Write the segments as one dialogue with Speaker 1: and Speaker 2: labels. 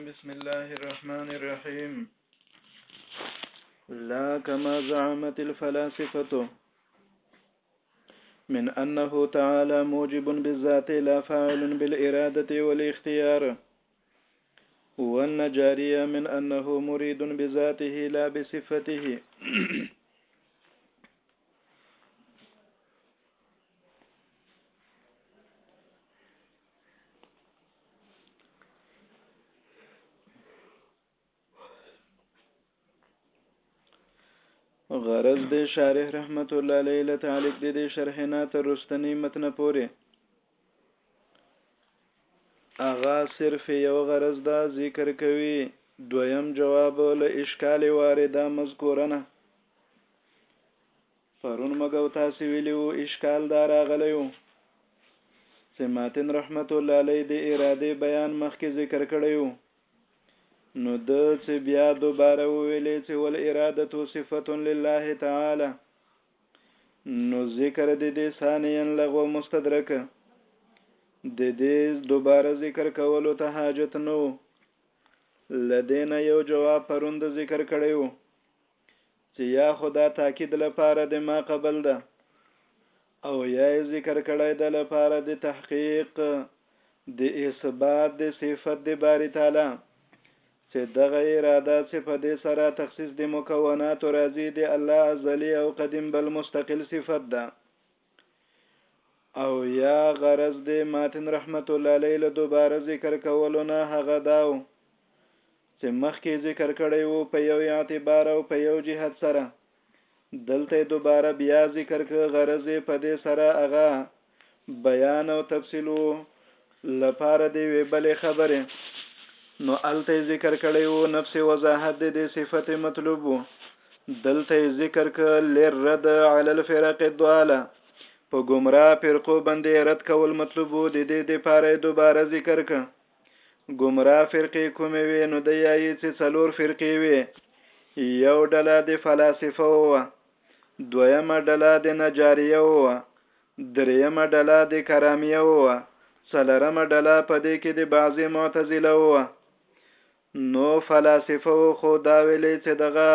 Speaker 1: بسم الله الرحمن الرحيم لا كما زعمت الفلاسفة من أنه تعالى موجب بالذات لا فاعل بالإرادة والاختيار وأن جارية من أنه مريد بذاته لا بصفته غرض د شارح رحمت الله علیه له تعلق د دې شرح نه تر رستنی متن پورې اغا صرف یو غرض دا ذکر کوي دویم جواب له اشکال وارده مذکورنه پرون موږ او تاسو ویلو اشکال دا راغلی و چې ماتن رحمت الله علیه د اراده بیان مخکې ذکر کړی و نو د چې بیا دوباره ویلې چې ول اراده تو صفت لله تعالی نو ذکر د دې ثانیا لغو مستدرک د دې دوباره ذکر کولو ته حاجت نو لدینا یو جواب پروند ذکر کړی و چې یا خو دا تاکید لپاره د ما قبل ده او یا یې ذکر کړی ده لپاره د تحقیق د اثبات د صفت د باری تعالی چې دغه اراده چې په دې سره تخصیص د مکوناتو راځي د الله ازلی او قدیم بل مستقل صفت ده او یا غرض دی ماتن رحمت الله علیه له دوباره ذکر کولو نه هغه داو چې مخکې ذکر کړی وو په یو اعتبار او په یو جهت سره دلته دوباره بیا ذکر ک غرض په دې سره هغه بیان او تفصیل وو لپاره د یوې بلې خبرې نو هلته یې ذکر کړی و نفس وضاحت د دې صفت مطلوب و دلته یې ذکر که لرد علی الفرق الضاله په ګمراه فرقو باندې رد کول مطلوب و د دې دپاره دوباره ذکر که ګمراه فرقې کومې وې نو د یایي چې څلور فرقې وې یو ډله د فلاسفه وه دویمه ډله د نجاریه وه درېيمه ډله د کراميو وه، څلرمه ډله په دې کې د بعضې معتزلو وه. نو فلاسفو خو دا ويلې چې دغه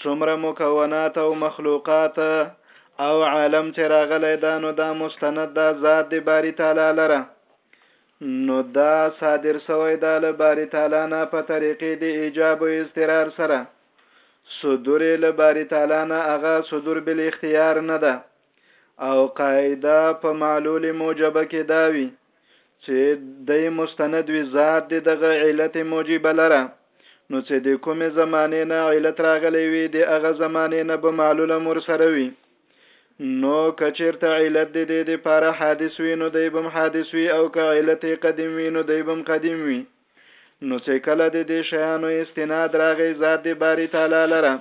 Speaker 1: څومره مکونات او مخلوقات او عالم چې راغلی دا نو دا مستند دا ذات د باري تعالی لره نو دا صادر سوی دا له باري تعالی نه په طريقې د ايجاب و اضطرار سره صدور له باري تعالی نه هغه صدور بالاختيار نه ده او قاعده په معلول موجبه کې داوي چې د مستند وی ذات د دغه علت موجب لره نو چې د کومې زمانه نه علت راغلی وي د هغه زمانه نه به معلول امر سره وي نو کچیرته علت د دې لپاره حادث وي نو دی بم حادث وي او که علت قدیم وي نو دی بم قدیم وي نو چې کله د دې شیانو استناد راغی ذات د باری تعالی لره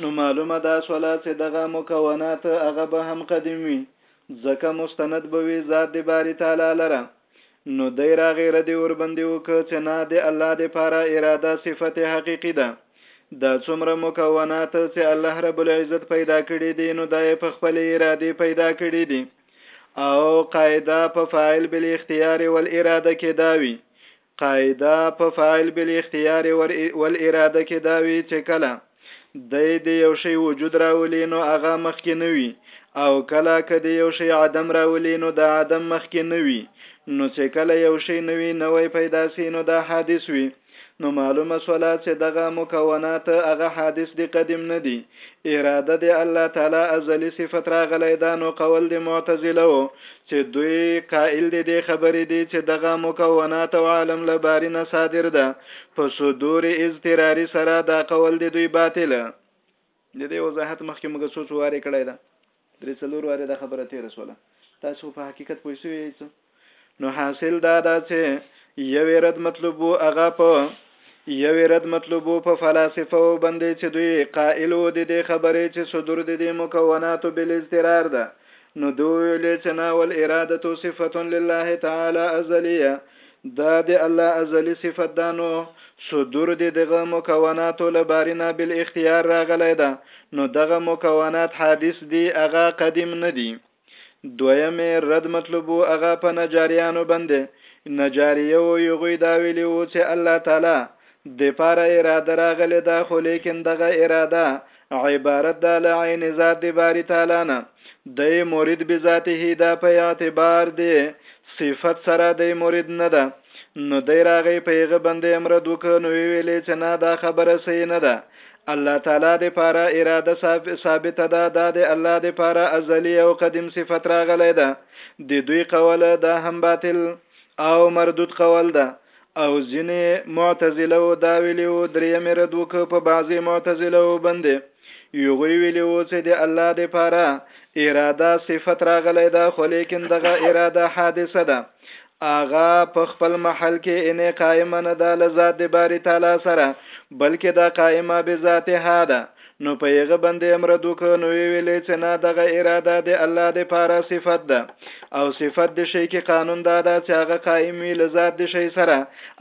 Speaker 1: نو معلومه دا سوله چې دغه مکونات هغه به هم قدیم وي ځکه مستند به وي ذات د باری تعالی لره نو دی را غیره دی وربندې وکړه چې نه د الله د پاره اراده صفت حقیقي ده دا څومره مکونات چې الله رب العزت پیدا کړي دي نو دا په خپل اراده پیدا کړي دي او قاعده په فاعل بل اختیار ول اراده کې داوي قاعده په فاعل بل اختیار ول اراده کې داوي چې کله د دې یو شی وجود راولي نو هغه مخکې نه وي او کله که د یو شی عدم راولي نو د عدم مخکې نه وي نو چې کله یو شی نوی نوی پیدا سي نو دا حادث وي نو معلومه سوله چه دغه مکونات هغه حادث دي قدیم نه دي اراده د الله تعالی ازلي صفت راغلی ده نو قول د معتزله ؤ چه دوی قائل د دې خبرې دي چه دغه مکونات او عالم له باري نه صادر ده په صدور اضطراري سره دا قول د دوی باطل ددې وضاحت مخکې موږ څو څو وارې کړی ده. درې څلور وارې دا خبره تیر سوله تاسو په حقیقت پوه شوی یئ نو حاصل دا ده چې یو رد مطلوب وو هغه په یو رد مطلوب وو په فلسفه او باندې چې دوی قائل وو د دې خبرې چې صدور د دې مکوناتو بل اضطرار ده نو دوی ویل چې نا ول اراده صفه لله تعالی ازلیه دا د الله ازلي صفت ده نو صدور د دغه مکوناتو له بارینه بل اختیار راغلی ده نو دغه مکونات حادث دي اغا قدیم نه دي دویم رد مطلوبو اغا په نجاریانو بنده نجاریو یغوی دا ویلی وو چې الله تعالی د پاره اراده راغلی ده خو لیکن دغه اراده عبارت ده له عین ذات دی باری تعالی نه دی مرید بذاته دا په اعتبار دی صفت سره دی مرید نه ده نو دی راغی په هغه باندې امر دوک نو ویلې چې نه دا خبره صحیح نه ده الله تعالی د پاره اراده ثابت ده دا د الله د پاره ازلی او قدیم صفت راغلی ده د دوی قول دا هم باطل او مردود قول ده او ځینې معتزله و دا ویلی و درېیمې رد وکړ په بعضې معتزله و باندې یغوی ویلی و چې د الله دپاره اراده صفت راغلی ده خو لیکن دغه اراده حادثه ده هغه په خپل محل کې انې قائمه نه ده له ذات د باري تعالی سره بلکې دا قائمه بذاتها ده نو په یغه باندې امر دوک نو ویلې چې نه دغه اراده د الله د پاره صفت ده او صفت د شی کې قانون دا ده چې هغه قائم وی لذات د شی سره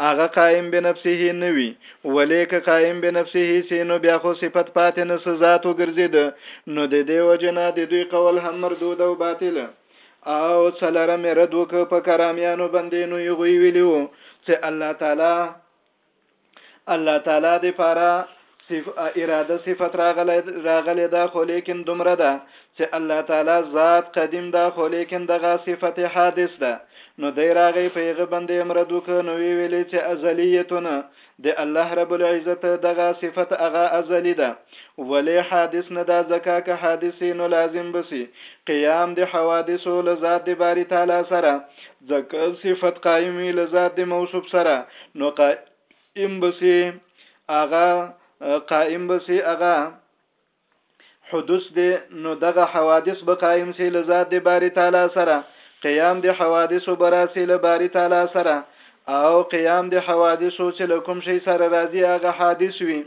Speaker 1: هغه قائم بنفسه نه وی ولیک قائم بنفسه سي نو بیا خو صفت پاتې نه سزات وګرځید نو د دې وجنه د دوی قول هم مردود او باطل او څلرم رد وک په کرامیانو باندې نو یغوی ویلو چې الله تعالی الله تعالی دی پاره صف اراده صفت راغله راغله دا خو لیکن دومره ده چې الله تعالی ذات قدیم ده خو لیکن دغه صفت حادث ده نو دی راغی پیغه بندې امرد وک نو وی ویلې چې ازلیتونه د الله رب العزت دغه صفت هغه ازلی ده ولی حادث نه ده ځکه که حادث نو لازم بسی قیام د حوادثو لذات د باری تعالی سره ځکه صفت قائم وي له ذات د موصوف سره نو قائم بسي اغا قائم بسي اغا حدوث دي نو دغه حوادث به قائم سي له ذات د باری تعالی سره قیام د حوادث براسي له باری تعالی سره او قیام د حوادث چې له کوم شي سره راځي هغه حادث وي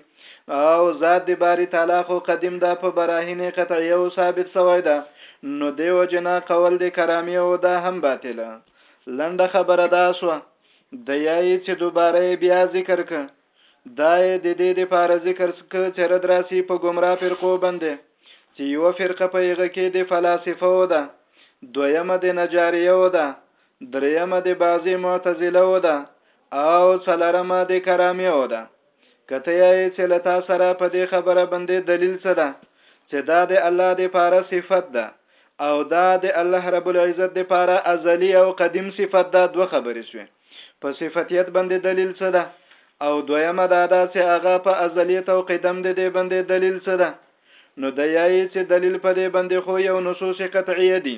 Speaker 1: او ذات دی باری تعالی خو قدیم ده په براهین قطعیه او ثابت سوی ده نو دیو جنا قول دی کرامی او دا هم باطله لنډه خبره دا سو د یای چې دوباره بیا ذکر ک دا د دې د پاره ذکر ک چې رد راسی په گمراه فرقو باندې چې یو فرقه په یغه کې د فلسفه و ده دویمه د نجاریه و ده دریمه د بعضی معتزله و ده او څلرمه د کرامی و ده که ته یې چې له تا سره په دې خبره باندې دلیل څه ده چې دا د الله د پاره صفت ده او دا د الله رب العزت د پاره ازلی او قدیم صفت ده دوه خبرې شوې په صفتیت باندې دلیل څه ده او دویمه دا ده چې هغه په ازلیت او قدم د دې باندې دلیل څه ده نو د یای چې دلیل په دې باندې خو یو نصوص قطعیه دي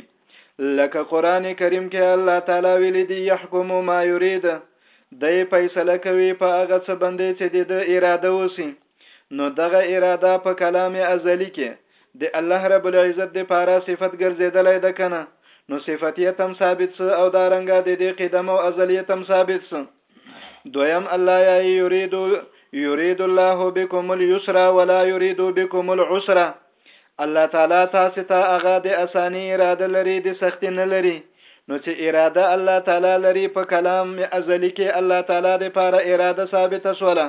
Speaker 1: لکه قران کریم کې الله تعالی ویل دی يحكم ما يريد دی فیصله کوي په هغه څه باندې چې د اراده وسی نو دغه اراده په کلام ازلی کې د الله رب العزت د پاره صفت ګرځیدلې ده کنه نو صفتیت هم ثابت سو او دا رنګه د دې قدم او ازلیت هم ثابت سو دویم الله یا یرید یرید الله بكم اليسر ولا یرید بكم العسر الله تعالی تاسو ته هغه د اساني اراده لري د سختي نه لري نو چې اراده الله تعالی لري په کلام ازلی کې الله تعالی د پاره اراده ثابته شوله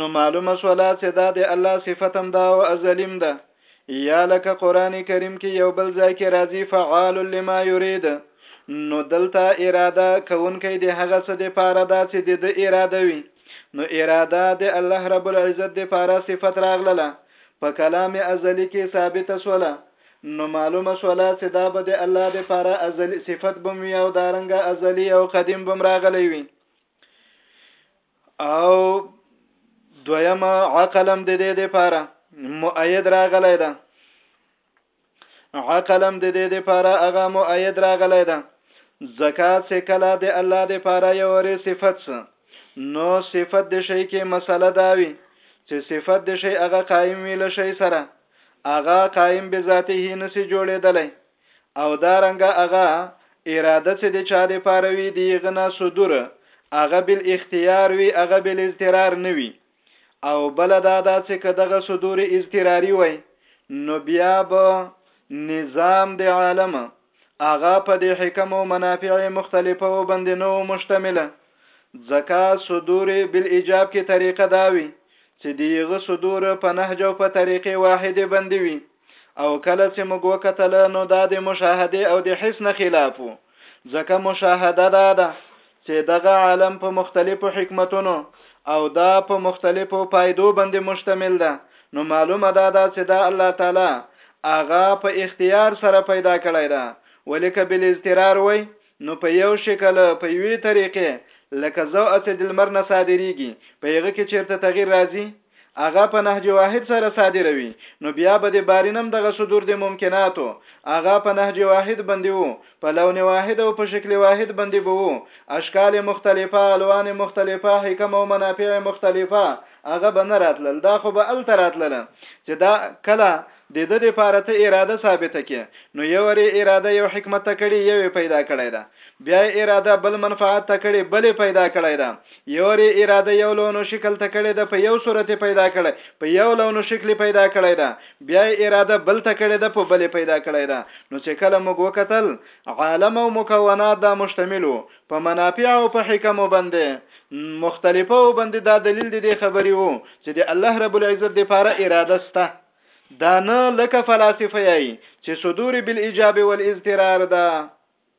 Speaker 1: نو معلومه شوله چې دا د الله صفتم دا او ازلیم ده یا لکه قران کریم کې یو بل ځای کې راځي فعال لما یرید نو دلته اراده کوونکې د هغه څه د پاره دا چې د اراده وي نو اراده د الله رب العزت د پاره صفت راغلله په کلام ازلي کي ثابته سوله نو معلومه سوله چي دا به د الله د پاره ازلي صفت بم وي او دارنګه ازلي او قديم بم راغلي وي او دویم عقلم د دې د پاره مؤید راغلی ده عقلم د دې لپاره هغه مؤید راغلی ده ځکه چې کله د الله لپاره یو ری صفت سه نو صفت د شی کې مسله داوي چې صفت د شی هغه قائم وي له شی سره هغه قائم به ذاته نسی جوړېدلی او دا رنګ هغه اراده چې د چا لپاره وي دی غنا صدور هغه بل اختیار وي هغه بل اضطرار نه وي او بل دا دا چې که دغه صدور اضطراری وای نو بیا به نظام د عالم هغه په دې حکم او منافع مختلفه او باندې نو مشتمله ځکه صدور بالاجاب کې طریقه داوي چې دیغه صدور په نهج او په طریقې واحده باندې وي او کله چې موږ وکتل نو دا د مشاهده او د حس نه خلاف وو ځکه مشاهده دا ده چې دغه عالم په مختلفو حکمتونو او دا په مختلفو پایدو باندې مشتمل ده نو معلومه ده دا چې دا الله تعالی اغا په اختیار سره پیدا کړی ده ولیک بل اضطرار وای نو په یو شکل په یوې طریقې لکه زو اسې د لمر نه صادریږي په هغه کې چیرته تغیر راځي هغه په نهج واحد سره صادروي نو بیا به د بارینم دغه صدور د ممکناتو هغه په نهج واحد باندې وو په لون واحد او په شکل واحد باندې به وو اشکال مختلفه الوان مختلفه حکم او منافع مختلفه هغه به نه راتلل دا خو به ال تراتلل چې دا کله دده د پاره ته اراده ثابته کې نو یو ارې اراده یو حکمت ته کړې یو یې پیدا کړی ده بیا یې اراده بل منفعت ته کړې بل یې پیدا کړی ده یو ارې اراده یو لون و شکل ته کړې ده په یو صورت یې پیدا کړی په یو لون و شکل پیدا کړی ده بیا یې اراده بل ته کړې ده په بل یې پیدا کړی ده نو چې کله موږ وکتل عالم او مکونات دا مشتمل وو په منافع او په حکم وبندې مختلفه وبندې دا دلیل دی د خبرې وو چې د الله رب العزت لپاره اراده سته دا نه لکه فلاسفه یی چې صدور بالاجاب والاضطرار ده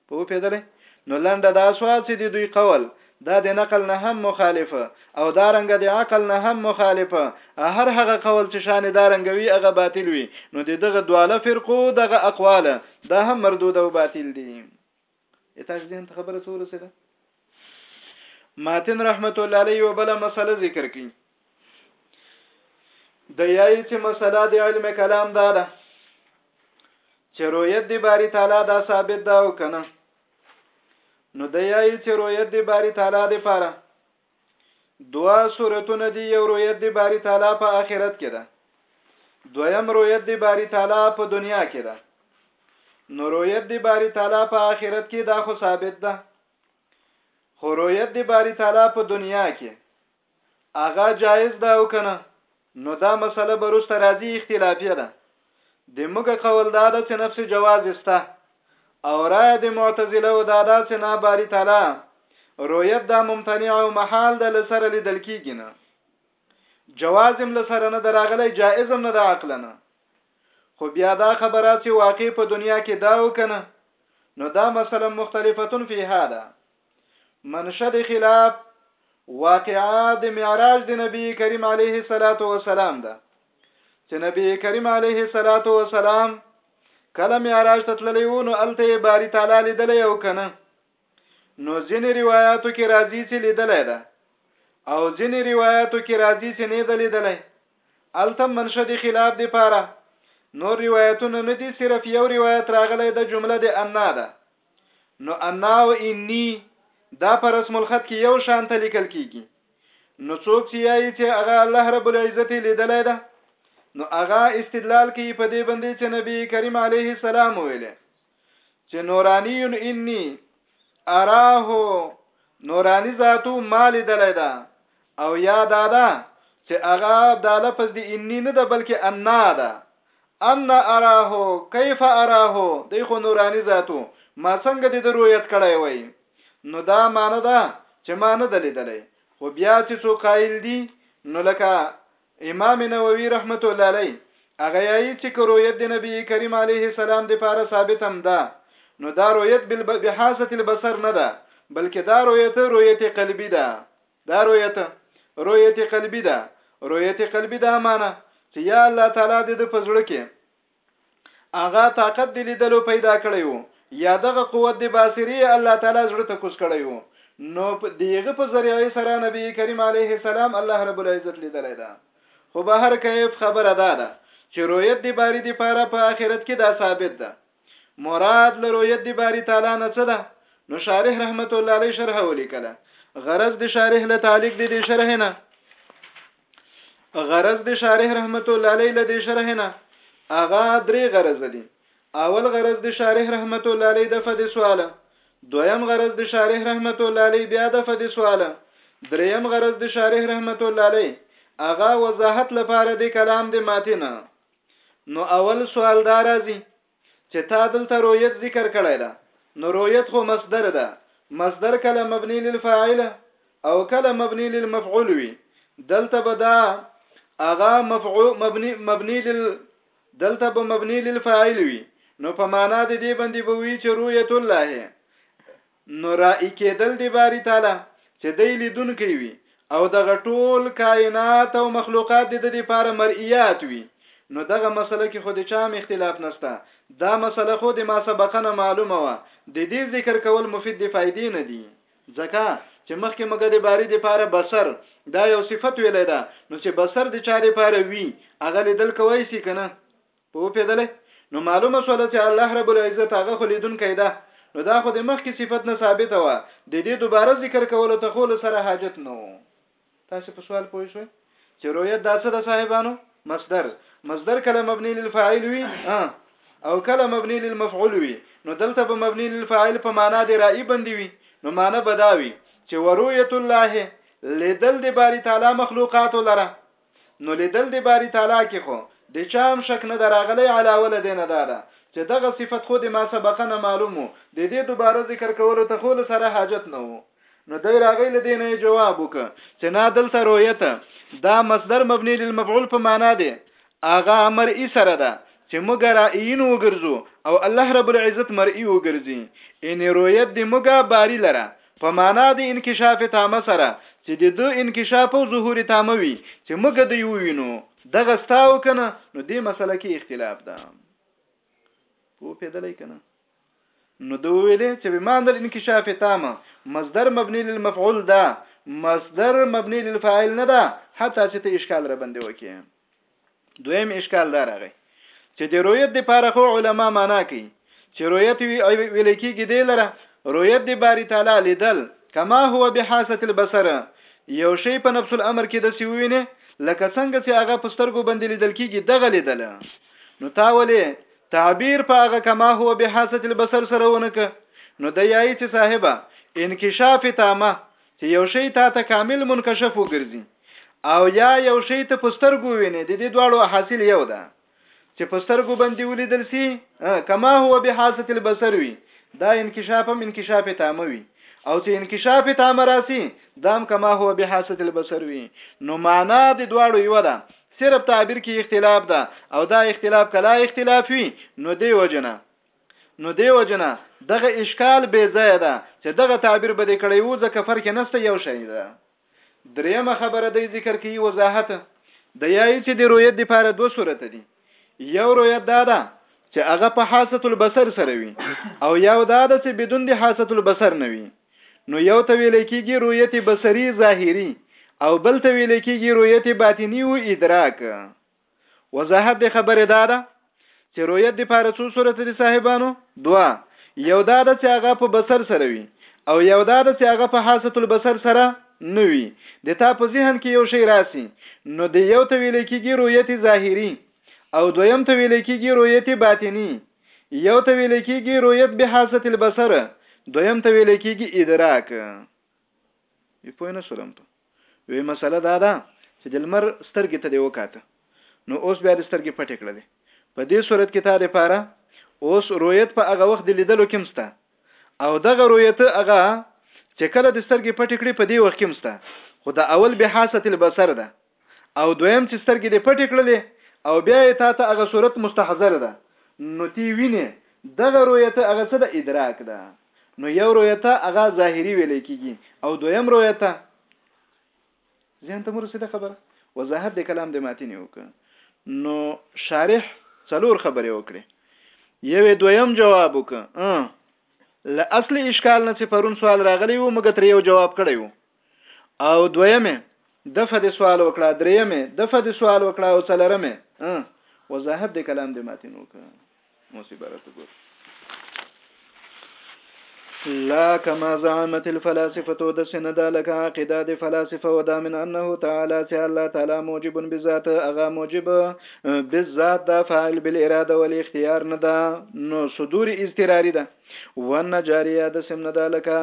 Speaker 1: په پیدلې نو لنډه دا سوا چې د دوی قول دا د نقل نه هم مخالفه او دا رنګ د عقل نه هم مخالفه هر هغه قول چې شان دا رنګوي هغه باطل وي نو د دغه دواله فرقو دغه اقواله دا هم مردود او باطل دي اتاش دین ته خبره څو رسیده ماتن رحمت الله علیه یو بل مسله ذکر کړي د یای چې مسله د علم کلام دا ده چې رؤیت دی باری تعالی دا ثابت ده او کنه نو د یای چې رؤیت دی باری تعالی د پاره دوا صورتونه دی یو رویت دی باری تعالی په آخرت کې ده دویم رویت دی باری تعالی په دنیا کې ده نو رویت دی باری تعالی په آخرت کې دا خو ثابت ده خو رویت دی باری تعالی په دنیا کې هغه جایز ده او کنه نو دا مسئله به روسته راځي اختلافیه ده دموږ قول دا ده چې نفس جواز شته او رایه د معتزله و دا ده چې نا باری تعالی رویت دا ممتنع او محال ده له سره لیدل کیږي نه جواز هم له سره نه دراغلی جائز هم نه ده عقلا نه خو بیا دا خبره چې واقع په دنیا کې دا وکنه نو دا مسله مختلفتون فیها ده منشد خلاف واقعا د معراج د نبی کریم علیه الصلاۃ والسلام ده چې نبی کریم علیه الصلاۃ والسلام کله معراج ته تللی و نو الته باری تعالی لیدلی او کنه نو ځینې روایتو کې راځي چې لیدلی ده او ځینې روایتو کې راځي چې نه ده لیدلی الته منشد خلاف دی پاره نور روایتونه نه دي صرف یو روایت راغلی د جمله د ان ده نو انا او انی دا پر رسم الخط کې یو شان ته لیکل کیږي نو څوک چې یایي چې هغه الله رب العزت لیدلای ده نو هغه استدلال کوي په دې باندې چې نبی کریم علیه السلام ویل چې نورانی انی اراه نورانی ذاتو مال دلای ده او یا دا ده چې هغه دا لفظ دی انی نه ده بلکې انا ده ان اراه کیف اراه دی خو نورانی ذاتو ما څنګه د رؤیت کړای وای نو دا معنی ده چې ما نه دلیدلې خو بیا چې څو قائل دي نو لکه امام نووي رحمت الله علیه هغه یی چې کرویت د نبی کریم علیه السلام د پاره ثابت هم ده نو دا رویت بحاسه البصر نه ده بلکې دا رویت رویت قلبی ده دا رویت رویت قلبی ده رویت قلبی دا معنی چې یا الله تعالی دې د پزړه کې اغا طاقت دې لیدلو پیدا کړی وو یا دغه قوت دې باسری الله تعالی زړه ته کوس کړی وو نو دیغه په ذریعه سره نبی کریم علیه السلام الله رب العزت لیدلای دا خو به هر کیف خبره ده ده چې رویت دی باری دی پاره په آخرت کې دا ثابت ده مراد له رؤیت دی باری تعالی نه څه ده نو شارح رحمت الله علیه شرح ولیکله غرض د شارح له تعلق دی د شرح نه غرض د شارح رحمت الله علیه له د شرح نه اغا درې غرض دي اول غرض د شارح رحمت الله علیه د فد سواله دویم غرض د شارح رحمت الله علیه بیا د فد سواله دریم غرض د شارح رحمت الله علیه اغا وضاحت لپاره د کلام د ماتنه نو اول سوال دا راځي چې تا دلته رویت ذکر کړی ده نو رویت خو مصدر ده مصدر کله مبني للفاعل او کله مبني للمفعول وي دلته به دا اغا مفعول مبني مبني لل دلته به مبني للفاعل وي نو په معنا د دې باندې به وی چې رؤیت الله نو رائي کېدل دې باري تعالی چې دی لیدونکی وي او دغه ټول کائنات او مخلوقات دې د دې پاره مرئیات وي نو دغه مسله کې خو د چا هم اختلاف نسته دا مسله خو د ما سبقنه معلومه وه د دې ذکر کول مفید د فائدې نه دي ځکه چې مخکې موږ د باری د پاره بصر دا یو صفت ویلې ده نو چې بصر د چا د پاره وی هغه لیدل کوي سي کنه پوپیدلی نو معلومه شوله چې الله رب العزت هغه خو لیدونکی ده نو دا خو د مخکې صفت نه ثابته وه د دې دوباره ذکر کولو ته خو له سره حاجت نه و تاسې په سوال پوه شوئ چې رویت دا څه ده صاحبانو مصدر مصدر کله مبني للفاعل وي او کله مبني للمفعول وي نو دلته به مبني للفاعل په معنا د رائي بندي وي نو معنا بداوي چې ورویت الله لیدل د باری تعالی مخلوقات لره نو لیدل د باری تعالی کې خو د چا هم شک نه ده راغلی علاوه له دې نه دا ده چې دغه صفت خو د ما سبقا نه معلوم و د دې دوباره ذکر کولو ته خو له سره حاجت نه و نو دی راغی له دې نه یې جواب وکړ چې نا دلته رویت دا مصدر مبني للمفعول په معنا دی اغه امر ای سره ده چې موږ رائین وګرځو او الله رب العزت مرئی وګرځي ان رؤیت د موږ باری لره په مانا د انکشاف تامه سره چې د ده انکشاف او ظهور تامه وي چې موږ دی ووینو دغه ستا او کنه نو دې مسله کې اختلاف ده پو پیدلای کنه نو دوه ویلې چې به مان دل انکشاف تامه مصدر مبني للمفعول ده مصدر مبني للفاعل نه ده حتی چې ته اشکال را باندې وکې دویم اشکال دا راغی چې د رویت د پاره خو علما معنا کوي چې رویت ویل کېږي دی لره رویت د باری تعالی لیدل کما هو بحاسه البصر یو شی په نفس الامر کې د سی وینه لکه څنګه چې هغه په سترګو باندې لیدل کېږي دغه لیدل نو تا ولې تعبیر په هغه کما هو بحاسه البصر سره ونکه نو د یای چې صاحبہ انکشاف تامه چې یو شی تا ته کامل منکشف وګرځي او یا یو شی ته په سترګو وینې د دې دواړو حاصل یو ده چې په سترګو باندې ولیدل سي کما هو به حاصل البصر وي دا انکشاف هم انکشاف تامه وي او چې انکشاف تامه راسي دام کما هو به حاصل البصر وي نو معنا د دواړو یو ده صرف تعبیر کې اختلاف ده او دا اختلاف کلا اختلاف وي نو دی وجنه نو دیو جنا دغه اشکال بې ځای ده چې دغه تعبیر به دې کړی وو ځکه فرق نشته یو شی ده دریمه خبره دی ذکر کوي وضاحت د یای چې د رویت لپاره دوه صورت دي یو رویت دا ده چې هغه په حاسه البصر سره وي او یو دا ده چې بدون د حاسه البصر نه وي نو یو ته ویل کېږي رویت بصري ظاهري او بل ته ویل کېږي رویت باطني او ادراک وضاحت د خبرې دا ده چې رؤیت د پاره څو صورت دي صاحبانو دوا یو دا ده چې هغه په بصر سره وي او یو دا ده چې هغه په حاسه البصر سره نه وي د تا په ذهن کې یو شی راسي نو د یو ته ویل کېږي رؤیت ظاهري او دویم ته ویل کېږي رؤیت باطني یو ته ویل کېږي رؤیت به حاسه البصر دویم ته ویل کېږي ادراک یې پوه نه شولم ته یوه مسئله دا ده چې د لمر سترګې ته دې وکاته نو اوس بیا دې سترګې پټې کړلې په دې صورت کې تا لپاره اوس رویت په هغه وخت د لیدلو کې مسته او دغه رویت هغه چې کله د سترګې پټې کړې په دې وخت کې مسته خو د اول به حاصل البصر ده او دویم چې سترګې دې پټې کړلې او بیا یې تا ته هغه صورت مستحضر ده نو تی وینې دغه رویت هغه څه د ادراک ده نو یو رویته هغه ظاهری ویلې کیږي او دویم رویته ځین ته مرسته خبره وضاحت د کلام د ماتین یو ک نو شارح څلور خبرې وکړي یوې دویم جواب وک له اصلي اشکال نه چې پرون سوال راغلی وو مګر تر یو جواب کړی وو او دویمه دفه د سوال وکړه دریمه دفه د سوال وکړه او څلرمه وضاحت د کلام د ماتین وکړه مصیبت ګور لا كما زعمت الفلاسفه د سند لك عقيده د فلاسفه ودا من انه تعالى سي الله تعالى موجب بذات اغا موجب بالذات دا فاعل بالاراده والاختيار نه دا نو صدور اضطراري ده والنجاريه د سم نه ده لکه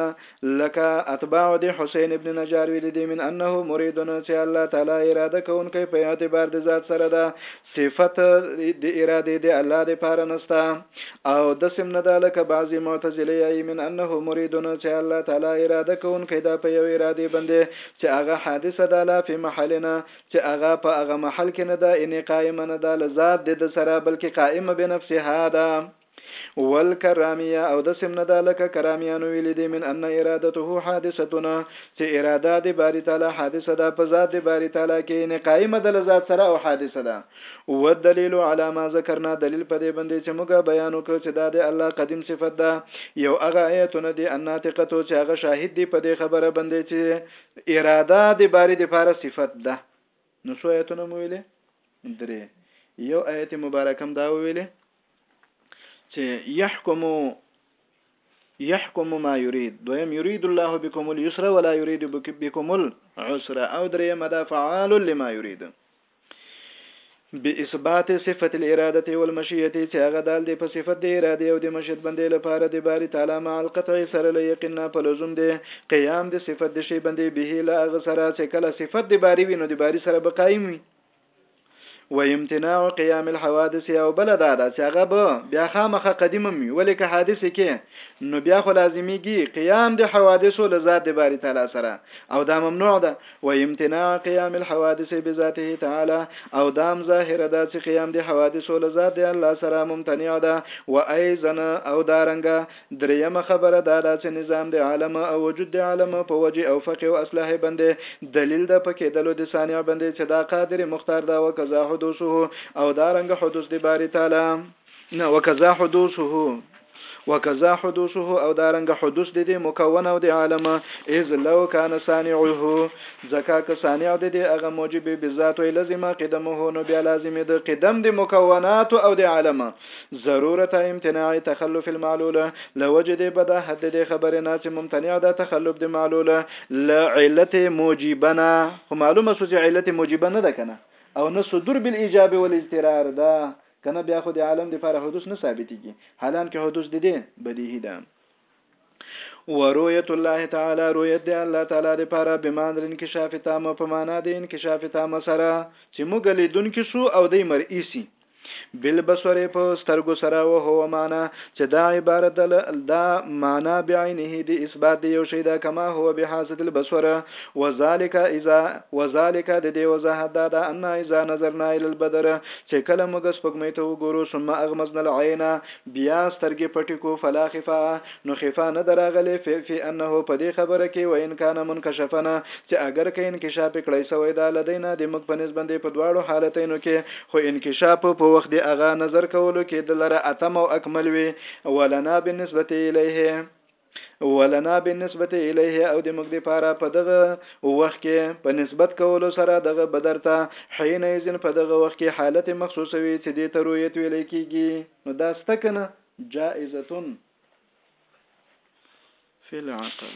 Speaker 1: لکه اتباع د حسین ابن نجار ویل دي من انه مریدون چې الله تعالی اراده کوونکی په اعتبار د ذات سره ده صفت د اراده د الله د پاره نستا او د سم نه ده لکه بعضی معتزله یې من انه مریدون چې الله تعالی اراده کوونکی ده په یو اراده باندې چې هغه حادثه ده لا په محل نه چې هغه په هغه محل کې نه ده ان قائمه نه ده لذات د سره بلکې قائمه بنفسها ده والکرامیه او داسې هم نه ده لکه کرامیانو ویلي دي من ان ارادته حادثتنا چې اراده د باری تعالی حادثه ده په ذات د باری تعالی کې یعنې قایمه ده له ذات سره او حادثه ده والدلیل علی ما ذکرنا دلیل په دې باندې چې موږ بیان وکړو چې دا د الله قدیم صفت ده یو هغه آیتونه دي الناطقه چې هغه شاهد دي په دې خبره باندې چې اراده د باری د لپاره صفت ده نو څو آیتونه مو ویلې درې یو آیت مبارکم دا ویلې چې يحكم يحكم ما يريد دویم يريد الله بكم اليسر ولا يريد بكم العسر او دریم دا فعال لما يريد باثبات صفت الاراده والمشيئه چې هغه دال دی په صفت د اراده او د مشیت باندې لپاره د باری تعالی مع القطع سره له یقین په لزوم دی قیام د صفت د شی باندې به لا غسرات کله صفت د باری وینو د باری سره به قائم وي و امتناع قیام الحوادث او بل دا ده چې هغه به بیا خامخه قدیمه وي ولې که حادثه کې نو بیا خو لازمیږي قیام د حوادثو له ذات د باری تعالی سره او دا ممنوع ده و امتناع قیام الحوادث بذاته تعالی او دام ظاهر ده چې قیام د حوادثو له ذات د الله سره ممتنع ده و ایزن او دارنګه دريمه خبره دا ده چې نظام د عالم او وجود د عالم په وجې او فقه او اصلاح بندې دليل ده په کېدلو د صانع بندې چې دا قادر مختار ده وکذا حدوثه او دا رنګ حدوث د باري تعالی نه وکذا حدوثه وکذا حدوثه او دا رنګ حدوث د دې مکون او د عالم اذ لو کان صانعه ځکه که صانع د دې هغه موجب به ذات وي لازمه قدمه نو بیا لازمه د قدم د مکونات او د عالم ضرورت امتناع تخلف المعلول لوجه دې بدا حد دې خبره نه چې ممتنع ده تخلف د معلول ل علت موجبه نه خو معلومه سو چې علت موجبه نه ده کنه او نه صدور بالاجابه والاضطرار ده کنه بیا خو د عالم د لپاره حدوث نه ثابتېږي حالان کې حدوث د دې بدیهي ده ورؤیت الله تعالی رؤیت دی الله تعالی د پاره به مان انکشاف تام په معنا د انکشاف تام سره چې موږ لیدونکو شو او د مرئی سي بل بصور په سترګو سره او هو معنا چې دا عبارت دا معنا بعینه دی اثبات دی یو شی دا کما هو بحاصل البصور وذالک اذا وذالک د دی وضاحت دا دا ان اذا نظرنا الى البدر چې کله موږ سپګمې ته وګورو ثم اغمزنا العين بيا سترګې پټې کو فلا خفاء نو خفاء نه ده راغلې فی فی انه په دې خبره کې وان کان منکشفنا چې اګر که انکشاف يې کړی سوی ده لدينا د موږ په نزد باندې په دواړو حالتينو کې خو انکشاف په وخت د هغه نظر کولو کې دلره اتم او اکمل وي ولنا بالنسبة اليه. ولنا بالنسبه الیه او د موږ د پاره په دغه وخت کې په نسبت کولو سره دغه بدر ته حين ایزن په دغه وخت کې حالت مخصوص وي چې د ترویت ویل کیږي نو دا ستکنه جائزه فی العقل